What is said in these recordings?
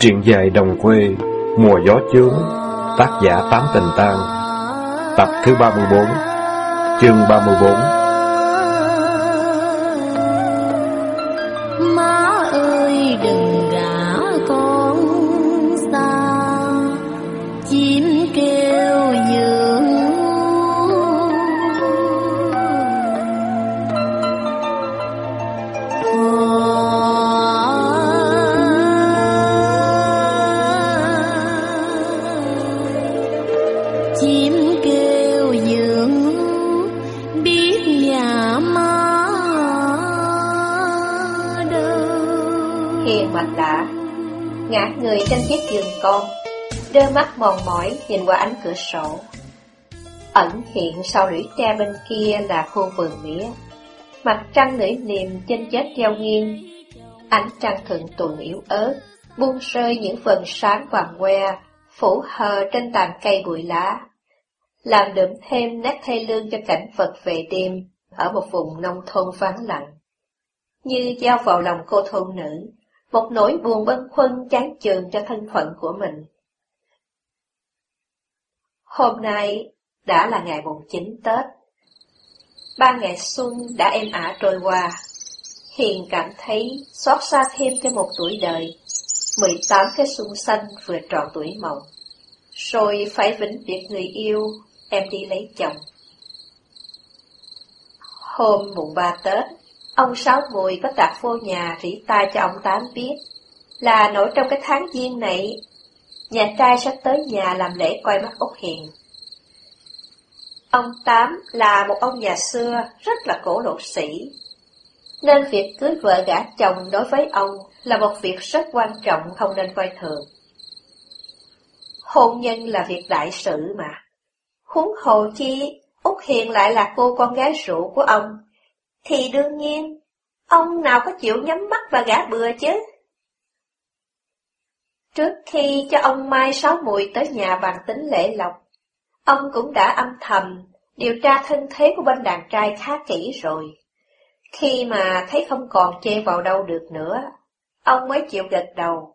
Truyện dài đồng quê, mùa gió chướng, tác giả Tám Tình Tang, tập thứ 34, chương 34. Mòn mỏi nhìn qua ánh cửa sổ. Ẩn hiện sau lũy tre bên kia là khu vườn mía. Mặt trăng lưỡi liềm trên chết treo nghiêng. Ánh trăng thượng tuần yếu ớt, buông rơi những phần sáng vàng que, phủ hờ trên tàn cây bụi lá. Làm đượm thêm nét thay lương cho cảnh vật về đêm ở một vùng nông thôn vắng lặng. Như giao vào lòng cô thôn nữ, một nỗi buồn bâng khuâng chán chường cho thân phận của mình. Hôm nay đã là ngày mùng 9 Tết. Ba ngày xuân đã êm ả trôi qua. Hiền cảm thấy xót xa thêm cho một tuổi đời, 18 cái xuân xanh vừa tròn tuổi mộng. Rồi phải vĩnh biệt người yêu, em đi lấy chồng. Hôm mùng 3 Tết, Ông Sáu Mùi có tạp vô nhà rỉ tai cho ông Tám biết, là nổi trong cái tháng giêng này, nhà trai sắp tới nhà làm lễ coi mắt Úc Hiền. Ông Tám là một ông nhà xưa rất là cổ lộ sĩ, nên việc cưới vợ gả chồng đối với ông là một việc rất quan trọng không nên coi thường. Hôn nhân là việc đại sự mà. Huống hồ chi, Úc Hiền lại là cô con gái rượu của ông, thì đương nhiên, ông nào có chịu nhắm mắt và gã bừa chứ? Trước khi cho ông Mai Sáu Mùi tới nhà bàn tính lễ lộc, ông cũng đã âm thầm điều tra thân thế của bên đàn trai khá kỹ rồi. Khi mà thấy không còn chê vào đâu được nữa, ông mới chịu gật đầu,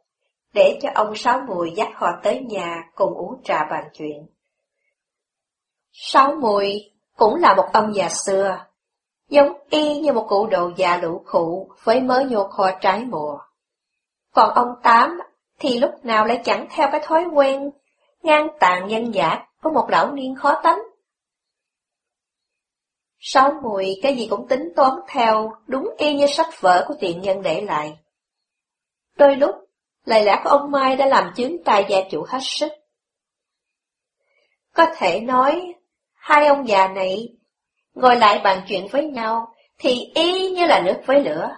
để cho ông Sáu Mùi dắt họ tới nhà cùng uống trà bàn chuyện. Sáu Mùi cũng là một ông già xưa, giống y như một cụ đồ già lũ khụ với mớ nhô kho trái mùa. Còn ông Tám thì lúc nào lại chẳng theo cái thói quen ngang tàn nhân giả của một lão niên khó tánh. Sáu mùi cái gì cũng tính toán theo, đúng y như sách vở của tiện nhân để lại. Đôi lúc, lời lẽ của ông Mai đã làm chứng tài gia chủ hết sức. Có thể nói, hai ông già này ngồi lại bàn chuyện với nhau, thì y như là nước với lửa.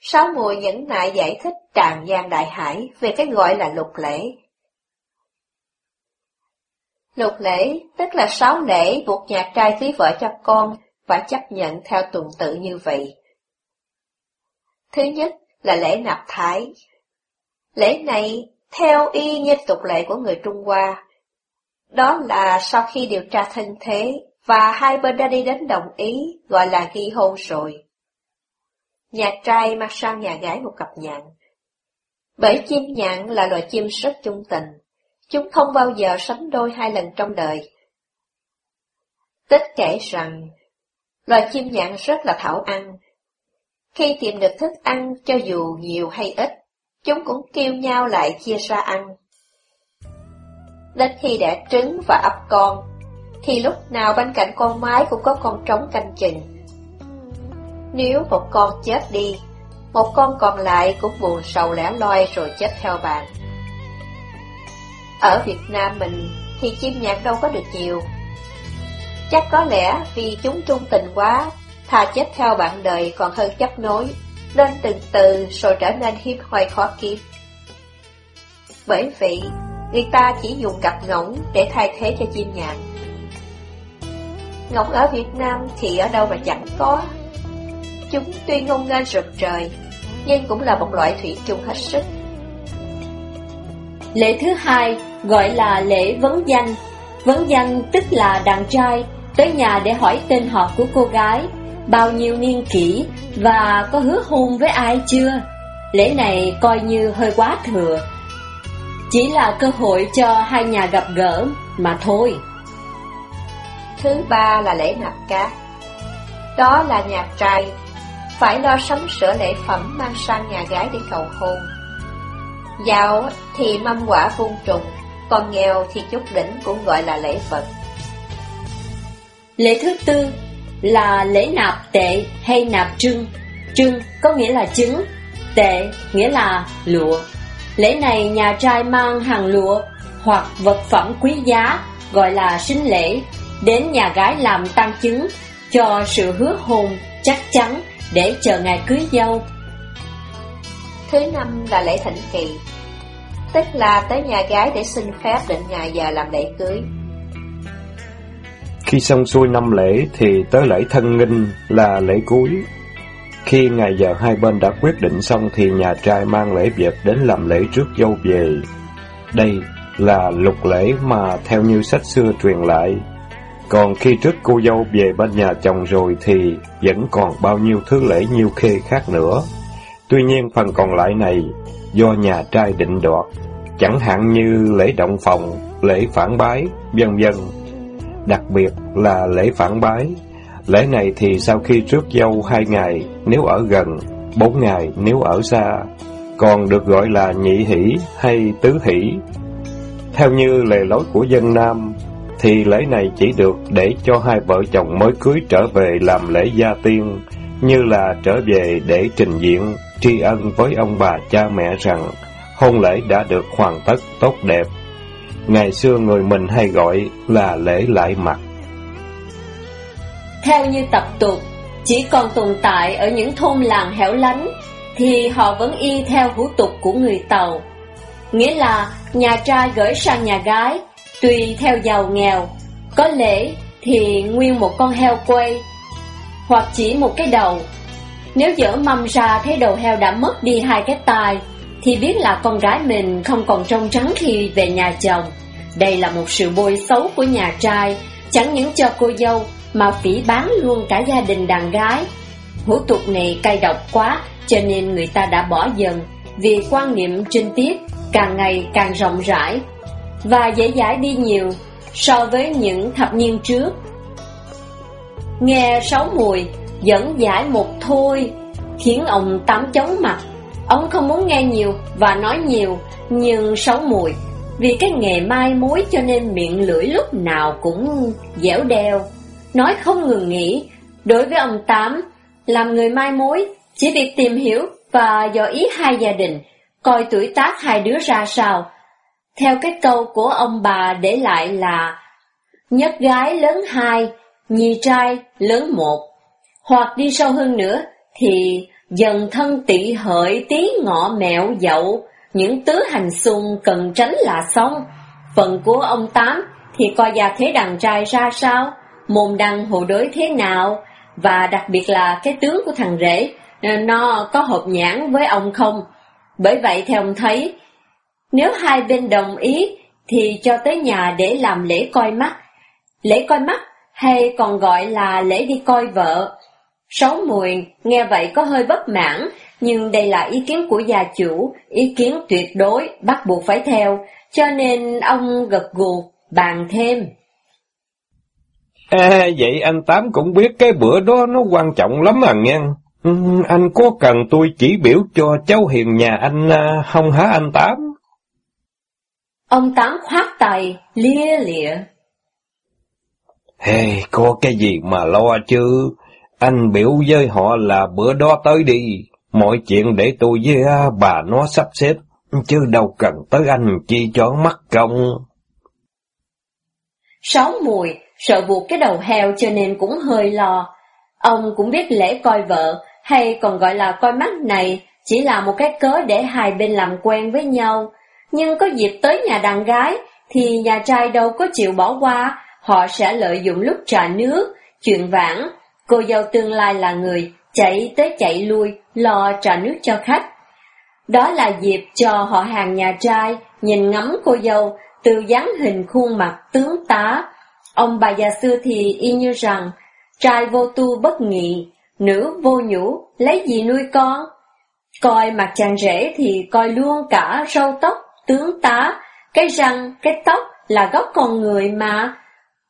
Sáu mùi nhẫn nại giải thích tràn gian đại hải về cái gọi là lục lễ. Lục lễ tức là sáu lễ buộc nhà trai cưới vợ cho con phải chấp nhận theo tuần tự như vậy. Thứ nhất là lễ nạp thái. Lễ này theo y như tục lệ của người Trung Hoa, đó là sau khi điều tra thân thế và hai bên đã đi đến đồng ý gọi là ghi hôn rồi. Nhà trai mặc sang nhà gái một cặp nhạn. Bởi chim nhạn là loài chim rất trung tình, chúng không bao giờ sánh đôi hai lần trong đời. Tích kể rằng, loài chim nhạn rất là thảo ăn. Khi tìm được thức ăn cho dù nhiều hay ít, chúng cũng kêu nhau lại chia ra ăn. Đến khi đẻ trứng và ấp con, thì lúc nào bên cạnh con mái cũng có con trống canh chừng. Nếu một con chết đi, một con còn lại cũng buồn sầu lẻ loi rồi chết theo bạn. Ở Việt Nam mình thì chim nhạc đâu có được nhiều. Chắc có lẽ vì chúng trung tình quá, thà chết theo bạn đời còn hơn chấp nối, nên từ từ rồi trở nên hiếm hoi khó kiếm. Bởi vậy, người ta chỉ dùng cặp ngỗng để thay thế cho chim nhạn. Ngỗng ở Việt Nam thì ở đâu mà chẳng có. Chúng tuy ngông nghênh rực trời, nhưng cũng là một loại thủy chung hết sức. Lễ thứ hai gọi là lễ vấn danh. Vấn danh tức là đàn trai tới nhà để hỏi tên họ của cô gái, bao nhiêu niên kỷ và có hứa hôn với ai chưa. lễ này coi như hơi quá thừa. Chỉ là cơ hội cho hai nhà gặp gỡ mà thôi. Thứ ba là lễ nạp cát. Đó là nhà trai, phải lo sắm sửa lễ phẩm mang sang nhà gái để cầu hôn. Giàu thì mâm quả vuông trùng, còn nghèo thì chút đỉnh cũng gọi là lễ vật. Lễ thứ tư là lễ nạp tệ hay nạp trưng. Trưng có nghĩa là trứng, tệ nghĩa là lụa. Lễ này nhà trai mang hàng lụa hoặc vật phẩm quý giá gọi là sinh lễ đến nhà gái làm tăng chứng cho sự hứa hôn chắc chắn để chờ ngày cưới dâu. Thứ năm là lễ thỉnh kỳ, tức là tới nhà gái để xin phép định ngày giờ làm lễ cưới. Khi xong xuôi năm lễ thì tới lễ thân nghinh là lễ cuối. Khi ngày giờ hai bên đã quyết định xong thì nhà trai mang lễ vật đến làm lễ trước dâu về. Đây là lục lễ mà theo như sách xưa truyền lại. Còn khi trước cô dâu về bên nhà chồng rồi thì vẫn còn bao nhiêu thứ lễ nhiêu khê khác nữa. Tuy nhiên phần còn lại này do nhà trai định đoạt, chẳng hạn như lễ động phòng, lễ phản bái, vân vân. Đặc biệt là lễ phản bái. Lễ này thì sau khi trước dâu hai ngày nếu ở gần, bốn ngày nếu ở xa, còn được gọi là nhị hỷ hay tứ hỷ. Theo như lề lối của dân Nam, thì lễ này chỉ được để cho hai vợ chồng mới cưới trở về làm lễ gia tiên, như là trở về để trình diện, tri ân với ông bà cha mẹ rằng hôn lễ đã được hoàn tất tốt đẹp. Ngày xưa người mình hay gọi là lễ lại mặt. Theo như tập tục, chỉ còn tồn tại ở những thôn làng hẻo lánh, thì họ vẫn y theo hủ tục của người Tàu. Nghĩa là nhà trai gửi sang nhà gái, tùy theo giàu nghèo, có lễ thì nguyên một con heo quay, hoặc chỉ một cái đầu. Nếu dở mâm ra thấy đầu heo đã mất đi hai cái tai, thì biết là con gái mình không còn trong trắng khi về nhà chồng. Đây là một sự bôi xấu của nhà trai, chẳng những cho cô dâu mà phỉ bán luôn cả gia đình đàn gái. Hủ tục này cay độc quá, cho nên người ta đã bỏ dần, vì quan niệm trinh tiết càng ngày càng rộng rãi và dễ dãi đi nhiều so với những thập niên trước. Nghe sáu mùi dẫn giải một thôi khiến ông tám chóng mặt. Ông không muốn nghe nhiều và nói nhiều, nhưng sáu mùi vì cái nghề mai mối cho nên miệng lưỡi lúc nào cũng dẻo đeo, nói không ngừng nghỉ. Đối với ông Tám, làm người mai mối, chỉ việc tìm hiểu và dò ý hai gia đình, coi tuổi tác hai đứa ra sao. Theo cái câu của ông bà để lại là nhất gái lớn hai, nhì trai lớn một. Hoặc đi sâu hơn nữa thì dần thân tị hợi tí ngọ mẹo dậu, những tứ hành xung cần tránh là xong. Phần của ông Tám thì coi gia thế đàn trai ra sao, môn đăng hồ đối thế nào, và đặc biệt là cái tướng của thằng rể, nó có hợp nhãn với ông không. Bởi vậy theo ông thấy, nếu hai bên đồng ý thì cho tới nhà để làm lễ coi mắt. Lễ coi mắt hay còn gọi là lễ đi coi vợ. Sáu mùi nghe vậy có hơi bất mãn, nhưng đây là ý kiến của gia chủ, ý kiến tuyệt đối, bắt buộc phải theo, cho nên ông gật gù, bàn thêm. À, vậy anh Tám cũng biết cái bữa đó nó quan trọng lắm à nghe. Ừ, anh có cần tôi chỉ biểu cho cháu hiền nhà anh à, không hả anh Tám? Ông Tám khoát tay, lia lịa. Hey, có cái gì mà lo chứ? Anh biểu với họ là bữa đó tới đi. Mọi chuyện để tôi với bà nó sắp xếp, chứ đâu cần tới anh chi cho mất công. Sáu mùi, sợ buộc cái đầu heo cho nên cũng hơi lo. Ông cũng biết lễ coi vợ, hay còn gọi là coi mắt này, chỉ là một cái cớ để hai bên làm quen với nhau. Nhưng có dịp tới nhà đàn gái, thì nhà trai đâu có chịu bỏ qua, họ sẽ lợi dụng lúc trà nước, chuyện vãng. Cô dâu tương lai là người chạy tới chạy lui, lo trà nước cho khách. Đó là dịp cho họ hàng nhà trai nhìn ngắm cô dâu từ dáng hình khuôn mặt tướng tá. Ông bà già xưa thì y như rằng, trai vô tu bất nghị, nữ vô nhũ, lấy gì nuôi con? Coi mặt chàng rể thì coi luôn cả râu tóc, tướng tá, cái răng, cái tóc là gốc con người mà.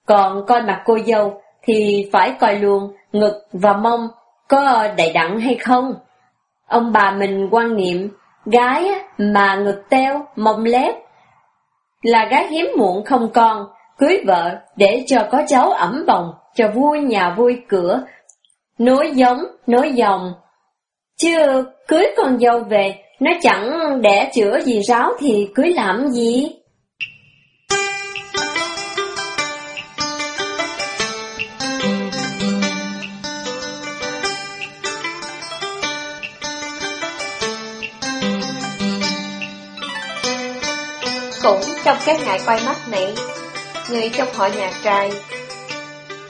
Còn coi mặt cô dâu thì phải coi luôn ngực và mông có đầy đặn hay không. Ông bà mình quan niệm, gái mà ngực teo, mông lép, là gái hiếm muộn không con, cưới vợ để cho có cháu ẩm vòng cho vui nhà vui cửa, nối giống, nối dòng. Chứ cưới con dâu về, nó chẳng để chữa gì ráo thì cưới làm gì? Cũng trong cái ngày quay mắt này, người trong họ nhà trai,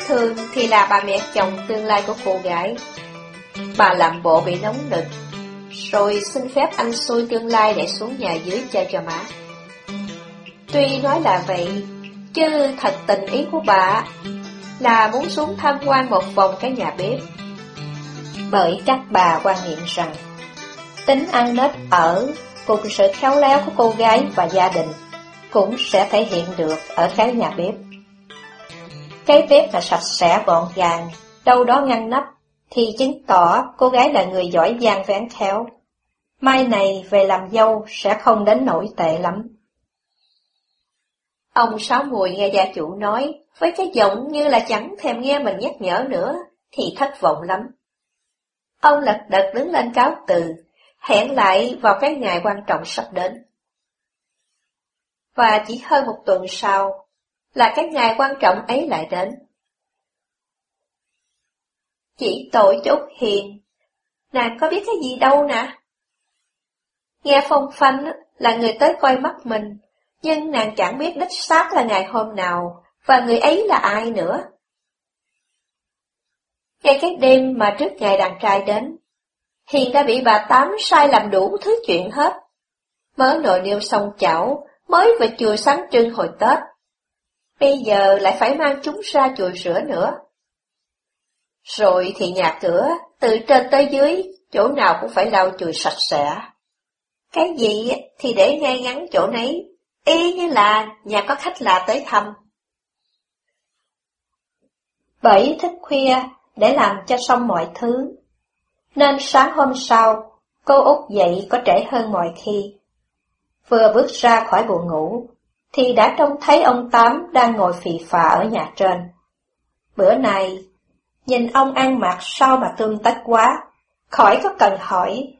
thường thì là bà mẹ chồng tương lai của cô gái. Bà làm bộ bị nóng nực, rồi xin phép anh xui tương lai để xuống nhà dưới chơi cho má. Tuy nói là vậy, chứ thật tình ý của bà là muốn xuống tham quan một vòng cái nhà bếp. Bởi các bà quan niệm rằng, tính ăn nết ở cùng sự khéo léo của cô gái và gia đình cũng sẽ thể hiện được ở cái nhà bếp. Cái bếp là sạch sẽ gọn gàng, đâu đó ngăn nắp, thì chứng tỏ cô gái là người giỏi giang vén khéo. Mai này về làm dâu sẽ không đến nổi tệ lắm. Ông Sáu Mùi nghe gia chủ nói, với cái giọng như là chẳng thèm nghe mình nhắc nhở nữa, thì thất vọng lắm. Ông lật đật đứng lên cáo từ, hẹn lại vào cái ngày quan trọng sắp đến. Và chỉ hơn một tuần sau, là cái ngày quan trọng ấy lại đến. Chỉ tội chút Hiền, nàng có biết cái gì đâu nè. Nghe phong phanh là người tới coi mắt mình, nhưng nàng chẳng biết đích xác là ngày hôm nào, và người ấy là ai nữa. Ngay cái đêm mà trước ngày đàn trai đến, Hiền đã bị bà Tám sai làm đủ thứ chuyện hết. Mớ nồi niêu xong chảo, mới về chùa sáng trưng hồi Tết. Bây giờ lại phải mang chúng ra chùa rửa nữa. Rồi thì nhà cửa, từ trên tới dưới, chỗ nào cũng phải lau chùi sạch sẽ. Cái gì thì để ngay ngắn chỗ nấy, y như là nhà có khách lạ tới thăm. Bảy thức khuya để làm cho xong mọi thứ. Nên sáng hôm sau, cô Út dậy có trễ hơn mọi khi. Vừa bước ra khỏi buồn ngủ, thì đã trông thấy ông Tám đang ngồi phì phà ở nhà trên. Bữa này, nhìn ông ăn mặc sao mà tương tất quá, khỏi có cần hỏi.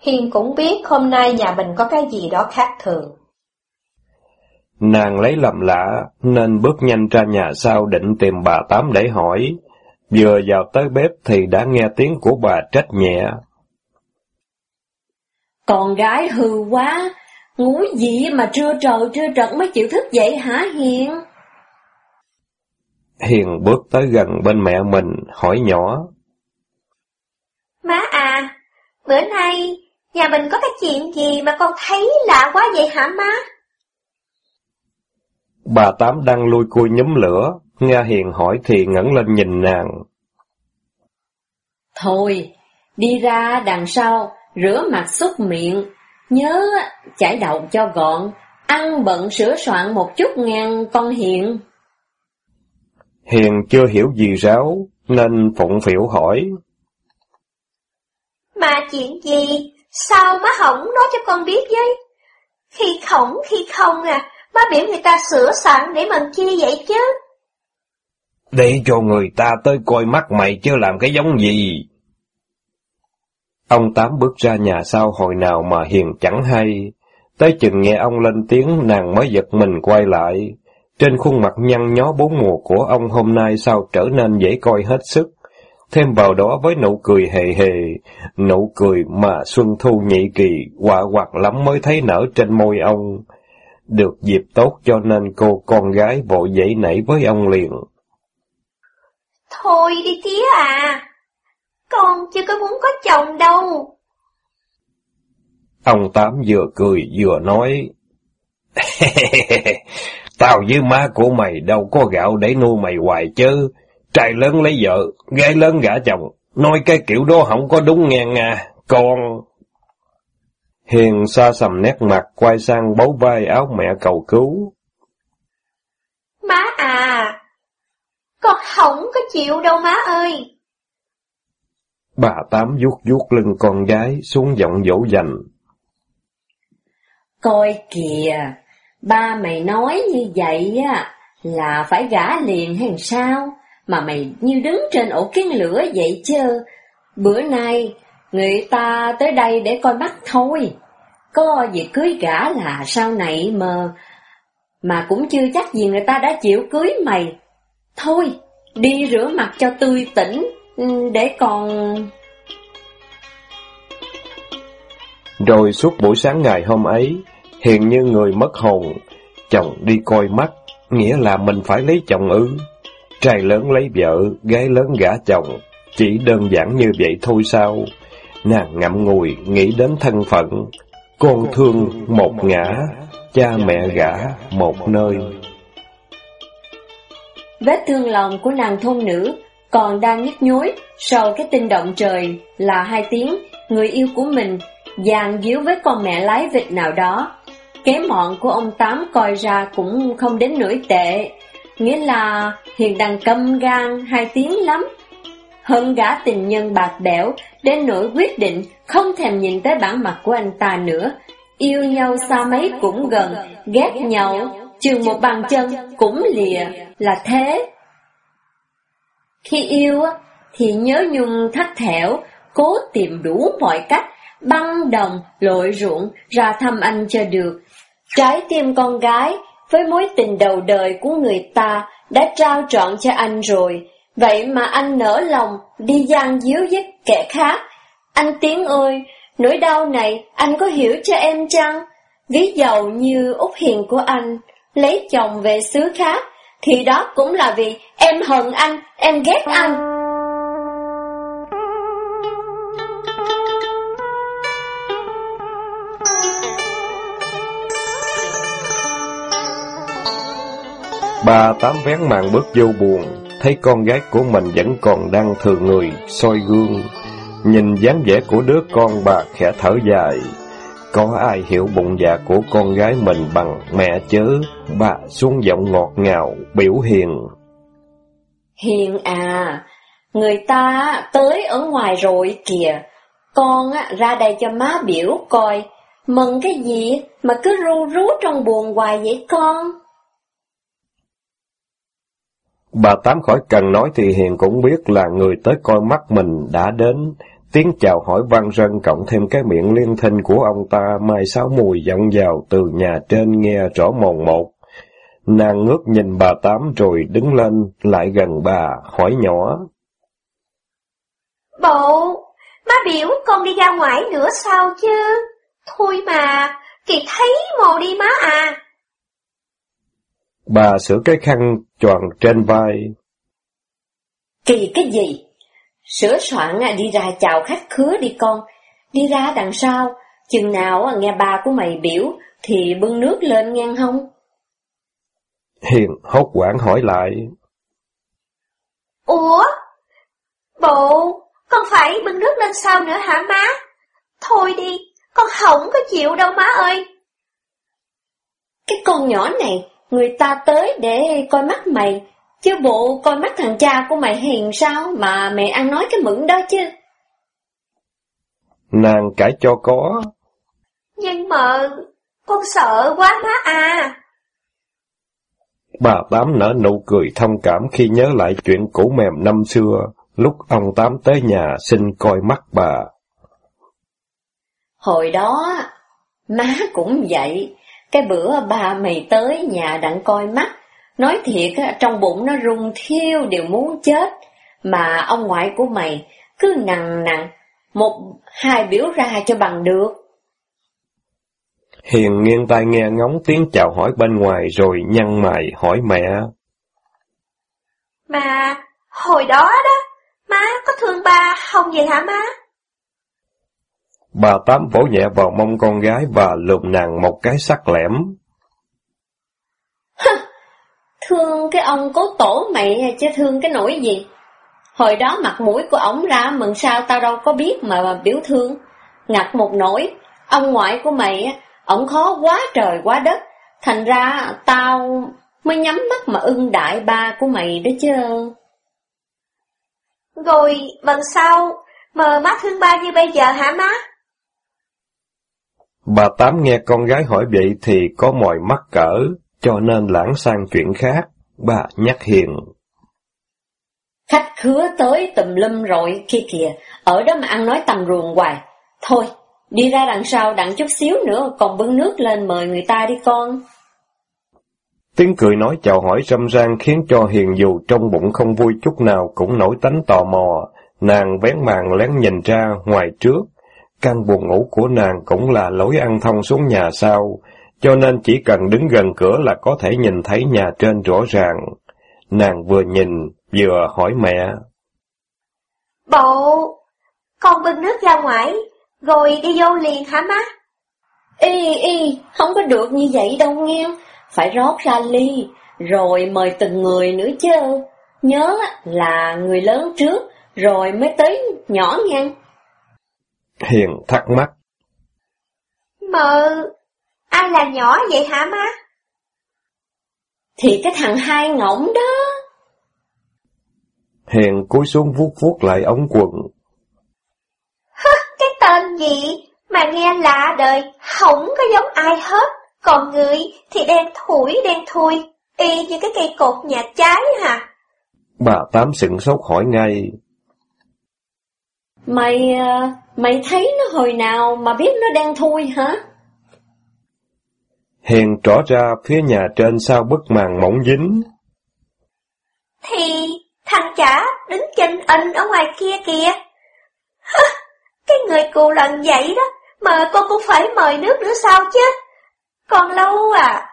Hiền cũng biết hôm nay nhà mình có cái gì đó khác thường. Nàng lấy làm lạ, nên bước nhanh ra nhà sau định tìm bà Tám để hỏi. Vừa vào tới bếp thì đã nghe tiếng của bà trách nhẹ. Con gái hư quá, ngủ gì mà trưa trời trưa trật mới chịu thức dậy hả Hiền? Hiền bước tới gần bên mẹ mình, hỏi nhỏ. Má à, bữa nay nhà mình có cái chuyện gì mà con thấy lạ quá vậy hả má? Bà Tám đang lui cui nhúm lửa, nghe Hiền hỏi thì ngẩng lên nhìn nàng. Thôi, đi ra đằng sau, rửa mặt xúc miệng, nhớ chải đầu cho gọn, ăn bận sửa soạn một chút ngang con Hiền. Hiền chưa hiểu gì ráo, nên phụng phịu hỏi. Mà chuyện gì? Sao má hỏng nói cho con biết với? Khi khổng khi không à, má biểu người ta sửa sẵn để mình chi vậy chứ? Để cho người ta tới coi mắt mày chứ làm cái giống gì. Ông Tám bước ra nhà sau hồi nào mà Hiền chẳng hay. Tới chừng nghe ông lên tiếng nàng mới giật mình quay lại. Trên khuôn mặt nhăn nhó bốn mùa của ông hôm nay sao trở nên dễ coi hết sức. Thêm vào đó với nụ cười hề hề, nụ cười mà Xuân Thu nhị kỳ, quả hoạt lắm mới thấy nở trên môi ông. Được dịp tốt cho nên cô con gái vội dậy nảy với ông liền. Thôi đi tía à, con chưa có muốn có chồng đâu. Ông Tám vừa cười vừa nói, Tao với má của mày đâu có gạo để nuôi mày hoài chứ. Trai lớn lấy vợ, gái lớn gả chồng. Nói cái kiểu đó không có đúng nghe nga, con. Hiền xa sầm nét mặt, quay sang bấu vai áo mẹ cầu cứu. Má à, con không có chịu đâu má ơi. Bà Tám vuốt vuốt lưng con gái, xuống giọng dỗ dành. Coi kìa, ba mày nói như vậy á, là phải gả liền hay sao? Mà mày như đứng trên ổ kiến lửa vậy chứ. Bữa nay, người ta tới đây để coi mắt thôi. Có việc cưới gả là sau này mà... Mà cũng chưa chắc gì người ta đã chịu cưới mày. Thôi, đi rửa mặt cho tươi tỉnh, ừ, để còn... Rồi suốt buổi sáng ngày hôm ấy, hiện như người mất hồn, chồng đi coi mắt, nghĩa là mình phải lấy chồng ư. Trai lớn lấy vợ, gái lớn gả chồng, chỉ đơn giản như vậy thôi sao? Nàng ngậm ngùi, nghĩ đến thân phận, con thương một ngã, cha mẹ gả một nơi. Vết thương lòng của nàng thôn nữ còn đang nhức nhối sau cái tin động trời là hai tiếng người yêu của mình dàn díu với con mẹ lái vịt nào đó. Kế mọn của ông Tám coi ra cũng không đến nỗi tệ, nghĩa là hiền đằng câm gan hai tiếng lắm. Hơn gã tình nhân bạc bẽo, đến nỗi quyết định không thèm nhìn tới bản mặt của anh ta nữa. Yêu nhau xa mấy cũng gần, ghét nhau, chừng một bàn chân cũng lìa, là thế. Khi yêu thì nhớ nhung thắt thẻo, cố tìm đủ mọi cách, băng đồng, lội ruộng ra thăm anh cho được. Trái tim con gái với mối tình đầu đời của người ta đã trao trọn cho anh rồi, vậy mà anh nỡ lòng đi gian díu với kẻ khác. Anh Tiến ơi, nỗi đau này anh có hiểu cho em chăng? Ví dụ như Úc Hiền của anh, lấy chồng về xứ khác, thì đó cũng là vì em hận anh, em ghét anh. Bà tám vén màn bước vô buồn, thấy con gái của mình vẫn còn đang thừa người, soi gương. Nhìn dáng vẻ của đứa con bà khẽ thở dài. Có ai hiểu bụng dạ của con gái mình bằng mẹ chứ bà xuống giọng ngọt ngào, biểu hiền. Hiền à, người ta tới ở ngoài rồi kìa, con á, ra đây cho má biểu coi, mừng cái gì mà cứ ru rú trong buồn hoài vậy con? Bà Tám khỏi cần nói thì Hiền cũng biết là người tới coi mắt mình đã đến. Tiếng chào hỏi vang rân cộng thêm cái miệng liên thinh của ông ta mai sáu mùi dặn vào từ nhà trên nghe rõ mồn một. Nàng ngước nhìn bà Tám rồi đứng lên, lại gần bà, hỏi nhỏ. Bộ, má biểu con đi ra ngoài nữa sao chứ? Thôi mà, kỳ thấy mồ đi má à. Bà sửa cái khăn tròn trên vai. Kỳ cái gì? Sửa soạn đi ra chào khách khứa đi con. Đi ra đằng sau, chừng nào nghe bà của mày biểu thì bưng nước lên ngang không? Hiền hốt quảng hỏi lại. Ủa? Bộ, con phải bưng nước lên sau nữa hả má? Thôi đi, con không có chịu đâu má ơi. Cái con nhỏ này, người ta tới để coi mắt mày, chứ bộ coi mắt thằng cha của mày hiền sao mà mẹ ăn nói cái mượn đó chứ. Nàng cãi cho có. Nhưng mà con sợ quá má à. Bà Tám nở nụ cười thông cảm khi nhớ lại chuyện cũ mềm năm xưa, lúc ông Tám tới nhà xin coi mắt bà. Hồi đó, má cũng vậy, cái bữa ba mày tới nhà đặng coi mắt, nói thiệt trong bụng nó rung thiêu đều muốn chết, mà ông ngoại của mày cứ nặng nặng, một hai biểu ra cho bằng được. Hiền nghiêng tai nghe ngóng tiếng chào hỏi bên ngoài rồi nhăn mày hỏi mẹ. Mà, hồi đó đó, má có thương ba không vậy hả má? Bà Tám vỗ nhẹ vào mông con gái và lùm nàng một cái sắc lẻm. thương cái ông cố tổ mày chứ thương cái nỗi gì? Hồi đó mặt mũi của ổng ra mừng sao tao đâu có biết mà, mà biểu thương. Ngặt một nỗi, Ông ngoại của mày, ổng khó quá trời quá đất, thành ra tao mới nhắm mắt mà ưng đại ba của mày đó chứ. Rồi, bằng sau, mờ mắt thương ba như bây giờ hả má? Bà Tám nghe con gái hỏi vậy thì có mòi mắc cỡ, cho nên lãng sang chuyện khác. Bà nhắc Hiền. Khách khứa tới tùm lum rồi kia kìa, ở đó mà ăn nói tầm ruồng hoài. Thôi, đi ra đằng sau đặng chút xíu nữa còn bưng nước lên mời người ta đi con. Tiếng cười nói chào hỏi râm ran khiến cho Hiền dù trong bụng không vui chút nào cũng nổi tánh tò mò. Nàng vén màn lén nhìn ra ngoài trước. Căn buồn ngủ của nàng cũng là lối ăn thông xuống nhà sau, cho nên chỉ cần đứng gần cửa là có thể nhìn thấy nhà trên rõ ràng. Nàng vừa nhìn, vừa hỏi mẹ. Bộ, con bưng nước ra ngoài, rồi đi vô liền hả má? Y, y, không có được như vậy đâu nghe, phải rót ra ly, rồi mời từng người nữa chứ. Nhớ là người lớn trước, rồi mới tới nhỏ nha. Hiền thắc mắc. Mợ, ai là nhỏ vậy hả má? Thì cái thằng hai ngỗng đó. Hiền cúi xuống vuốt vuốt lại ống quần. Hứ, cái tên gì mà nghe lạ đời, không có giống ai hết. Còn người thì đen thủi đen thui, y như cái cây cột nhà trái hả? Bà Tám sững sốt hỏi ngay. Mày, à, mày thấy nó hồi nào mà biết nó đen thui hả? Hiền trỏ ra phía nhà trên sau bức màn mỏng dính. Thì thằng chả đứng chân in ở ngoài kia kìa. Hứ, cái người cù lần vậy đó, mà con cũng phải mời nước nữa sao chứ? Còn lâu à?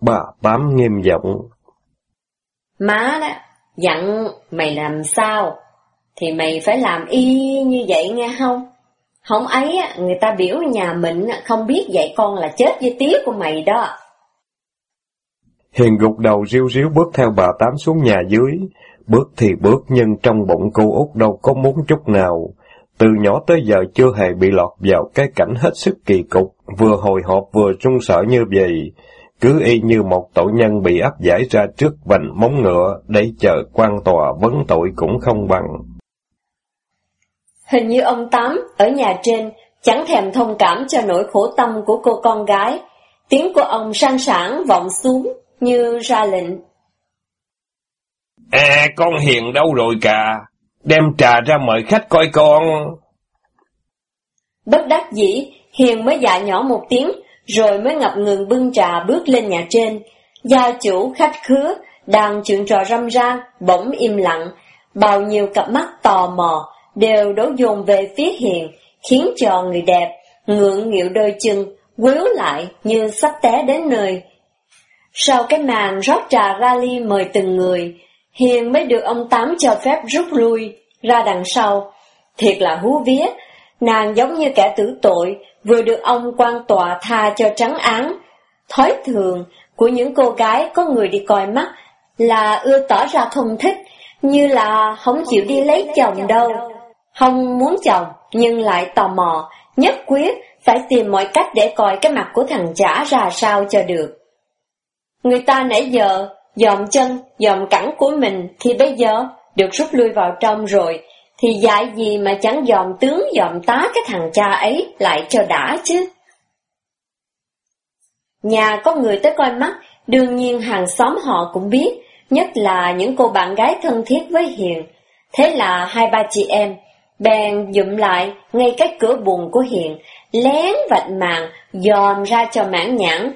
Bà Tám nghiêm giọng. Má đó, dặn mày làm sao, thì mày phải làm y như vậy nghe không? Không ấy, người ta biểu nhà mình không biết dạy con là chết với tía của mày đó. Hiền gục đầu riu riu bước theo bà Tám xuống nhà dưới. Bước thì bước nhưng trong bụng cô út đâu có muốn chút nào. Từ nhỏ tới giờ chưa hề bị lọt vào cái cảnh hết sức kỳ cục, vừa hồi hộp vừa trung sợ như vậy. Cứ y như một tội nhân bị áp giải ra trước vành móng ngựa để chờ quan tòa vấn tội cũng không bằng. Hình như ông Tám ở nhà trên chẳng thèm thông cảm cho nỗi khổ tâm của cô con gái. Tiếng của ông sang sảng vọng xuống như ra lệnh. À, con Hiền đâu rồi cả? Đem trà ra mời khách coi con. Bất đắc dĩ, Hiền mới dạ nhỏ một tiếng, rồi mới ngập ngừng bưng trà bước lên nhà trên. Gia chủ khách khứa, đang chuyện trò râm ran, bỗng im lặng, bao nhiêu cặp mắt tò mò, đều đổ dồn về phía Hiền, khiến cho người đẹp, ngượng nghịu đôi chân, quýu lại như sắp té đến nơi. Sau cái màn rót trà ra ly mời từng người, Hiền mới được ông Tám cho phép rút lui, ra đằng sau. Thiệt là hú vía, nàng giống như kẻ tử tội, vừa được ông quan tòa tha cho trắng án. Thói thường của những cô gái có người đi coi mắt là ưa tỏ ra không thích, như là không chịu đi lấy chồng đâu. Không muốn chồng, nhưng lại tò mò, nhất quyết phải tìm mọi cách để coi cái mặt của thằng trả ra sao cho được. Người ta nãy giờ dòm chân, dòm cẳng của mình thì bây giờ được rút lui vào trong rồi, thì dạy gì mà chẳng dòm tướng dòm tá cái thằng cha ấy lại cho đã chứ. Nhà có người tới coi mắt, đương nhiên hàng xóm họ cũng biết, nhất là những cô bạn gái thân thiết với Hiền. Thế là hai ba chị em, bèn dụm lại ngay cái cửa buồn của Hiền, lén vạch màn, dòm ra cho mãn nhãn.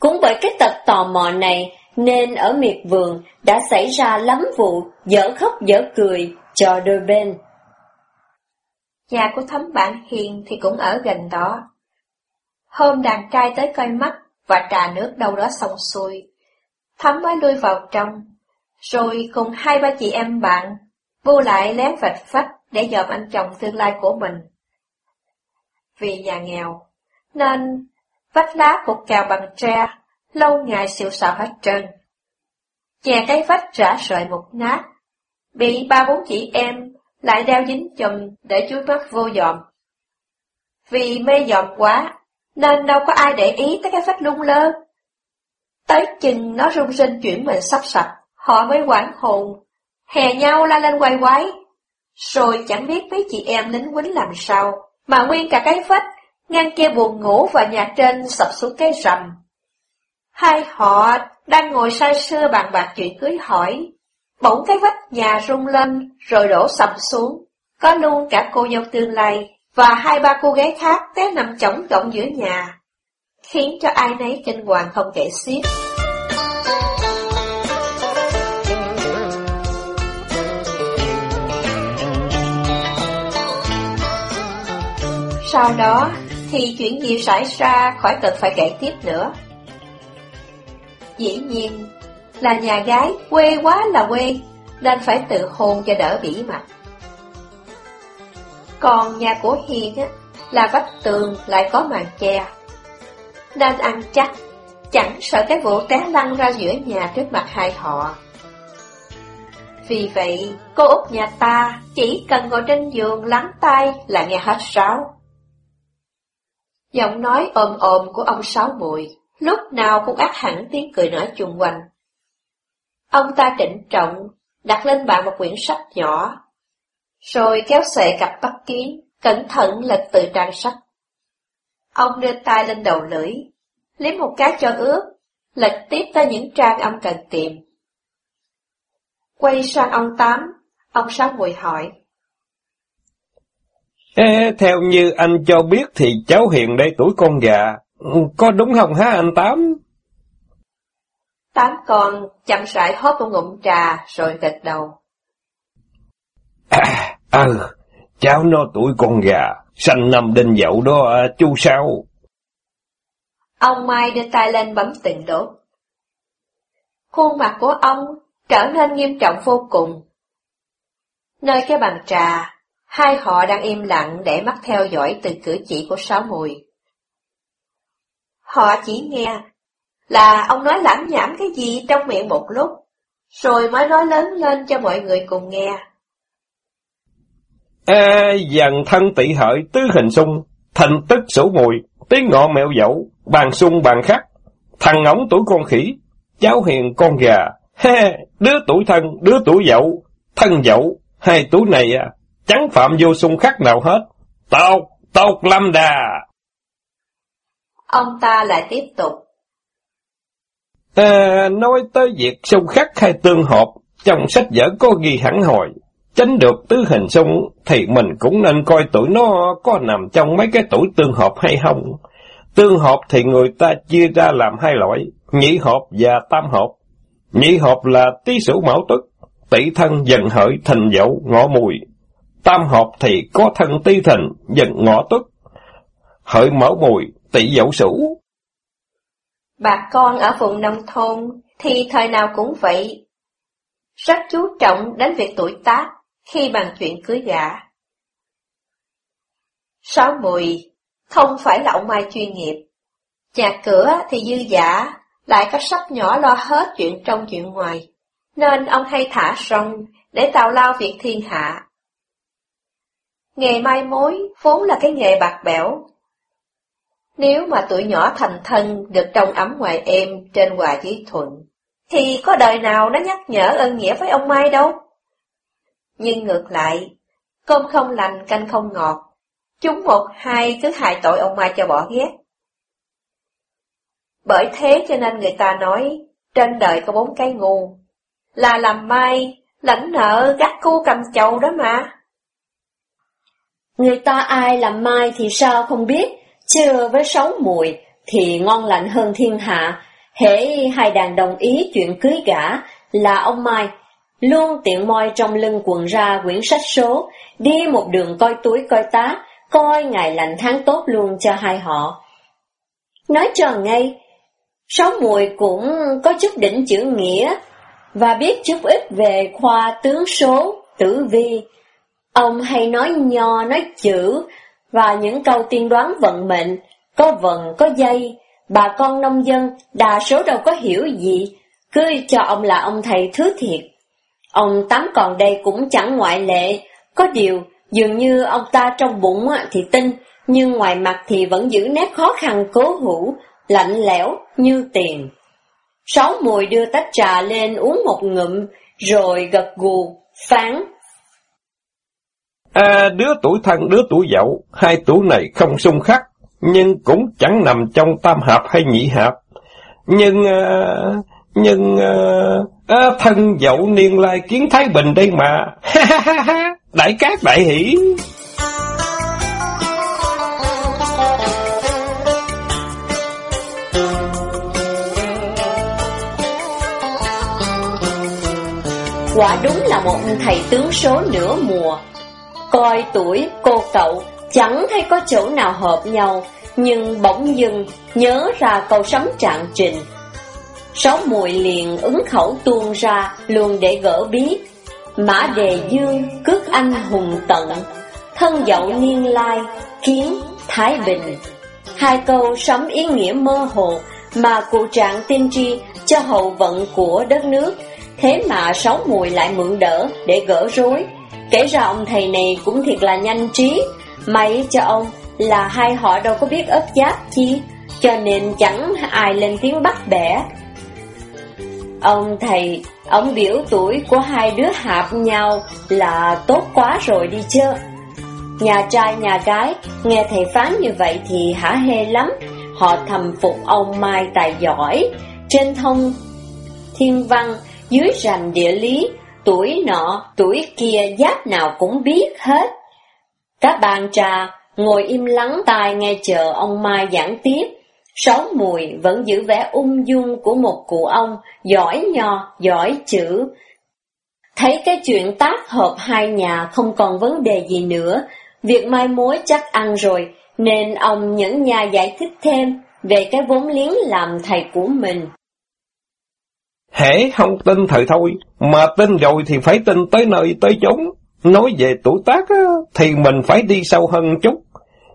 Cũng bởi cái tật tò mò này, nên ở miệt vườn đã xảy ra lắm vụ dở khóc dở cười cho đôi bên. Nhà của thấm bạn Hiền thì cũng ở gần đó. Hôm đàn trai tới coi mắt và trà nước đâu đó xong xuôi, thấm mới lui vào trong, rồi cùng hai ba chị em bạn, vô lại lén vạch phách để dòm anh chồng tương lai của mình. Vì nhà nghèo, nên vách lá cột cào bằng tre, lâu ngày xịu xạo hết trơn. Chè cái vách rã rời một nát, bị ba bốn chị em lại đeo dính chùm để chui mắt vô dòm. Vì mê dòm quá, nên đâu có ai để ý tới cái vách lung lơ. Tới chừng nó rung rinh chuyển mình sắp sạch, họ mới quảng hồn, hè nhau la lên quay quái. Rồi chẳng biết mấy chị em lính quýnh làm sao, mà nguyên cả cái vách, ngăn kia buồn ngủ và nhà trên sập xuống cái rầm. Hai họ đang ngồi say sưa bàn bạc chuyện cưới hỏi, bỗng cái vách nhà rung lên rồi đổ sập xuống, có luôn cả cô dâu tương lai và hai ba cô gái khác té nằm chỏng gọng giữa nhà, khiến cho ai nấy kinh hoàng không kể xiết. Sau đó thì chuyện gì xảy ra khỏi cần phải kể tiếp nữa. Dĩ nhiên là nhà gái quê quá là quê, nên phải tự hôn cho đỡ bỉ mặt. Còn nhà của Hiền á, là vách tường lại có màn che, nên ăn chắc, chẳng sợ cái vụ té lăn ra giữa nhà trước mặt hai họ. Vì vậy, cô út nhà ta chỉ cần ngồi trên giường lắng tay là nghe hết sáo. Giọng nói ồm ồm của ông Sáu Mùi, lúc nào cũng ác hẳn tiếng cười nói chung quanh. Ông ta trịnh trọng, đặt lên bàn một quyển sách nhỏ, rồi kéo xệ cặp bắt kiến, cẩn thận lật từ trang sách. Ông đưa tay lên đầu lưỡi, liếm một cái cho ướt, lật tiếp tới những trang ông cần tìm. Quay sang ông Tám, ông Sáu Mùi hỏi. Ê, theo như anh cho biết thì cháu Hiền đây tuổi con gà, có đúng không hả anh Tám? Tám con chậm rãi hốt một ngụm trà rồi gật đầu. À, ừ, cháu nó tuổi con gà, sanh năm đinh dậu đó à, chú sao? Ông Mai đưa tay lên bấm từng đốt. Khuôn mặt của ông trở nên nghiêm trọng vô cùng. Nơi cái bàn trà, hai họ đang im lặng để mắt theo dõi từ cử chỉ của sáu mùi. Họ chỉ nghe là ông nói lãm nhảm cái gì trong miệng một lúc, rồi mới nói lớn lên cho mọi người cùng nghe. À, dần thân tị hợi tứ hình sung, thành tức sổ mùi, tiếng ngọ mẹo dẫu bàn sung bàn khắc, thằng ngỗng tuổi con khỉ, cháu hiền con gà, he, đứa tuổi thân, đứa tuổi dậu, thân dậu, hai tuổi này à, chẳng phạm vô sung khắc nào hết, tộc, tộc lâm đà. Ông ta lại tiếp tục. À, nói tới việc sung khắc hay tương hợp, trong sách vở có ghi hẳn hồi, tránh được tứ hình sung thì mình cũng nên coi tuổi nó có nằm trong mấy cái tuổi tương hợp hay không. Tương hợp thì người ta chia ra làm hai loại, nhị hợp và tam hợp. Nhị hợp là tý sửu mão tuất, tỷ thân dần hợi thành dậu ngọ mùi. Tam hợp thì có thân tý thịnh, dần ngọ tuất, hợi mão mùi, tỷ dậu sủ. Bà con ở vùng nông thôn thì thời nào cũng vậy. Rất chú trọng đến việc tuổi tác khi bàn chuyện cưới gả. Sáu mùi không phải là ông Mai chuyên nghiệp. Nhà cửa thì dư giả, lại có sắp nhỏ lo hết chuyện trong chuyện ngoài, nên ông hay thả rong để tào lao việc thiên hạ. Nghề mai mối vốn là cái nghề bạc bẽo. Nếu mà tuổi nhỏ thành thân được trong ấm ngoài êm trên hòa dưới thuận, thì có đời nào nó nhắc nhở ơn nghĩa với ông Mai đâu. Nhưng ngược lại, cơm không lành canh không ngọt, chúng một hai cứ hại tội ông Mai cho bỏ ghét. Bởi thế cho nên người ta nói, trên đời có bốn cái ngu, là làm mai, lãnh nợ, gắt cu cầm chầu đó mà. Người ta ai làm mai thì sao không biết, chứ với sáu mùi thì ngon lành hơn thiên hạ. Hễ hai đàn đồng ý chuyện cưới gả là ông Mai luôn tiện moi trong lưng quần ra quyển sách số, đi một đường coi túi coi tá, coi ngày lành tháng tốt luôn cho hai họ. Nói cho ngay, Sáu mùi cũng có chút đỉnh chữ nghĩa, và biết chút ít về khoa tướng số, tử vi. Ông hay nói nho, nói chữ, và những câu tiên đoán vận mệnh, có vận, có dây. Bà con nông dân, đa số đâu có hiểu gì, cứ cho ông là ông thầy thứ thiệt. Ông Tám còn đây cũng chẳng ngoại lệ, có điều, dường như ông ta trong bụng thì tin, nhưng ngoài mặt thì vẫn giữ nét khó khăn cố hữu, lạnh lẽo như tiền. Sáu mùi đưa tách trà lên uống một ngụm, rồi gật gù, phán. À, đứa tuổi thân, đứa tuổi dậu, hai tuổi này không xung khắc, nhưng cũng chẳng nằm trong tam hạp hay nhị hạp. Nhưng, à, nhưng, à, à, thân dậu niên lai kiến Thái Bình đây mà. Ha ha ha đại cát đại hỷ. Quả đúng là một thầy tướng số nửa mùa. Coi tuổi cô cậu chẳng thấy có chỗ nào hợp nhau, nhưng bỗng dưng nhớ ra câu sấm trạng trình. Sáu mùi liền ứng khẩu tuôn ra luôn để gỡ biết. Mã đề dương cước anh hùng tận, thân dậu niên lai, kiến, thái bình. Hai câu sấm ý nghĩa mơ hồ mà cụ trạng tiên tri cho hậu vận của đất nước Thế mà sáu mùi lại mượn đỡ để gỡ rối Kể ra ông thầy này cũng thiệt là nhanh trí. May cho ông là hai họ đâu có biết ấp giáp chi Cho nên chẳng ai lên tiếng bắt bẻ. Ông thầy, ông biểu tuổi của hai đứa hạp nhau là tốt quá rồi đi chưa Nhà trai nhà gái nghe thầy phán như vậy thì hả hê lắm. Họ thầm phục ông Mai tài giỏi. Trên thông thiên văn dưới rành địa lý, tuổi nọ, tuổi kia giáp nào cũng biết hết. Các bàn trà ngồi im lắng tai nghe chờ ông Mai giảng tiếp. Sáu mùi vẫn giữ vẻ ung dung của một cụ ông, giỏi nho, giỏi chữ. Thấy cái chuyện tác hợp hai nhà không còn vấn đề gì nữa, việc mai mối chắc ăn rồi, nên ông nhẫn nhà giải thích thêm về cái vốn liếng làm thầy của mình. Hễ không tin thời thôi, mà tin rồi thì phải tin tới nơi tới chốn. Nói về tuổi tác á, thì mình phải đi sâu hơn chút.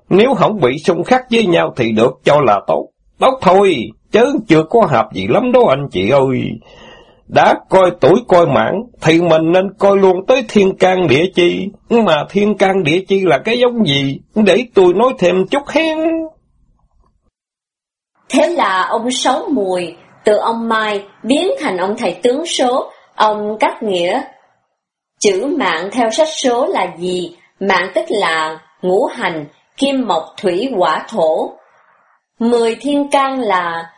Nếu không bị xung khắc với nhau thì được cho là tốt. Tốt thôi, chứ chưa có hợp gì lắm đó anh chị ơi. Đã coi tuổi coi mạng, thì mình nên coi luôn tới thiên can địa chi. Mà thiên can địa chi là cái giống gì? Để tôi nói thêm chút hen. Thế là ông Sáu Mùi từ ông Mai biến thành ông thầy tướng số, ông cắt nghĩa. Chữ mạng theo sách số là gì? Mạng tức là ngũ hành, kim mộc thủy hỏa thổ. Mười thiên can là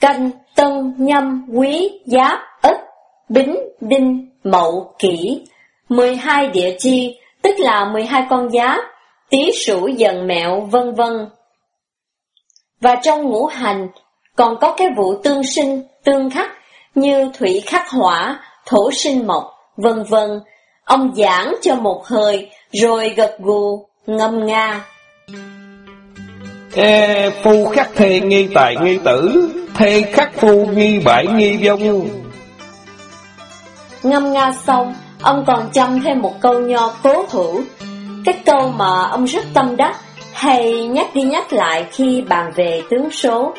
canh, tân, nhâm, quý, giáp, ất, bính, đinh, mậu, kỷ. Mười hai địa chi, tức là mười hai con giáp, tý sửu dần mẹo, vân vân. Và trong ngũ hành, còn có cái vụ tương sinh, tương khắc như thủy khắc hỏa, thổ sinh mộc, vân vân. Ông giảng cho một hơi, rồi gật gù, ngâm nga. Ê, phu khắc thề nghi tài nghi tử, thề khắc phu nghi bại nghi vong. Ngâm nga xong, ông còn chăm thêm một câu nho cố hữu. Cái câu mà ông rất tâm đắc, hay nhắc đi nhắc lại khi bàn về tướng số.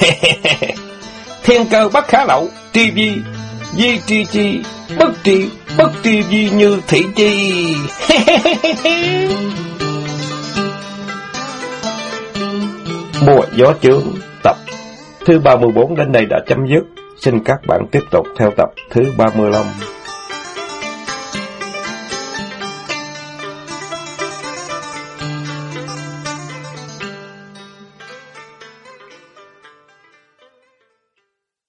Thiên cơ bất khả lậu, tri vi, di tri chi, bất tri, bất tri vi như thị chi. Mùa gió chướng tập thứ 34 đến đây đã chấm dứt. Xin các bạn tiếp tục theo tập thứ 35.